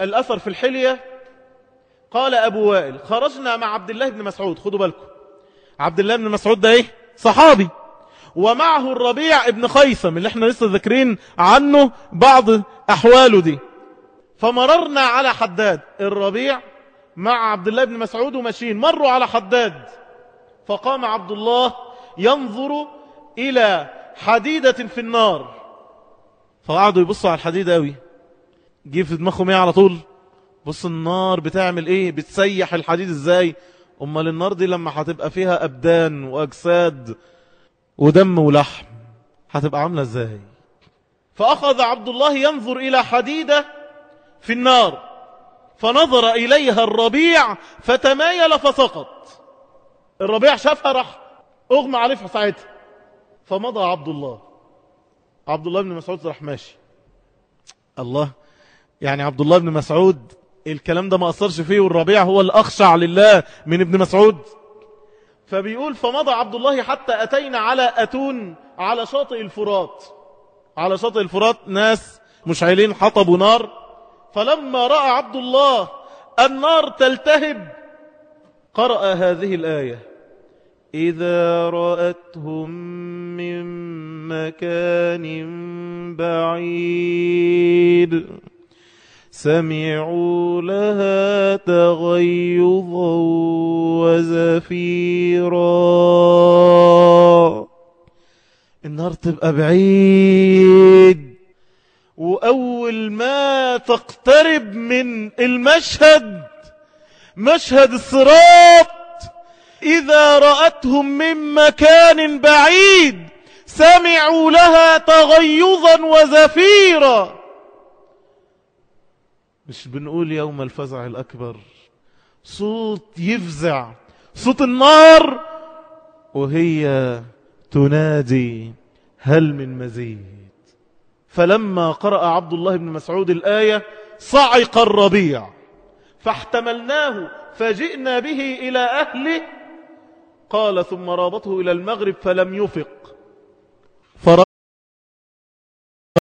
الأثر في الحلية. قال أبو وائل خرجنا مع عبد الله بن مسعود خدوا بالكم. عبد الله بن مسعود ده إيه؟ صحابي. ومعه الربيع ابن خيثم اللي إحنا لسه ذاكرين عنه بعض أحواله دي. فمررنا على حداد الربيع مع عبد الله بن مسعود وماشيين مروا على حداد. فقام عبد الله ينظر إلى حديدة في النار. فقعدوا يبصوا على الحديدة قوي جه في دماغهم إيه على طول. بص النار بتعمل إيه؟ بتسيح الحديد إزاي؟ أمال النار دي لما هتبقى فيها أبدان وأجساد ودم ولحم هتبقى عاملة إزاي؟ فأخذ عبد الله ينظر إلى حديدة في النار فنظر إليها الربيع فتمايل فسقط. الربيع شافها راح أغمى عليه في ساعتها. فمضى عبد الله. عبد الله بن مسعود راح ماشي. الله يعني عبد الله بن مسعود الكلام ده ما أثرش فيه والربيع هو الأخشع لله من ابن مسعود. فبيقول فمضى عبد الله حتى أتينا على أتون على شاطئ الفرات. على شاطئ الفرات ناس مشعلين حطبوا نار. فلما رأى عبد الله النار تلتهب قرأ هذه الآية. إذا رأتهم من مكان بعيد. سمعوا لها تغيظا وزفيرا. النار تبقى بعيد. وأول ما تقترب من المشهد مشهد الصراط إذا رأتهم من مكان بعيد سمعوا لها تغيظا وزفيرا. مش بنقول يوم الفزع الأكبر. صوت يفزع صوت النار وهي تنادي هل من مزيد؟ فلما قرأ عبد الله بن مسعود الآية صعق الربيع فاحتملناه فجئنا به إلى أهله قال ثم رابطه إلى المغرب فلم يفق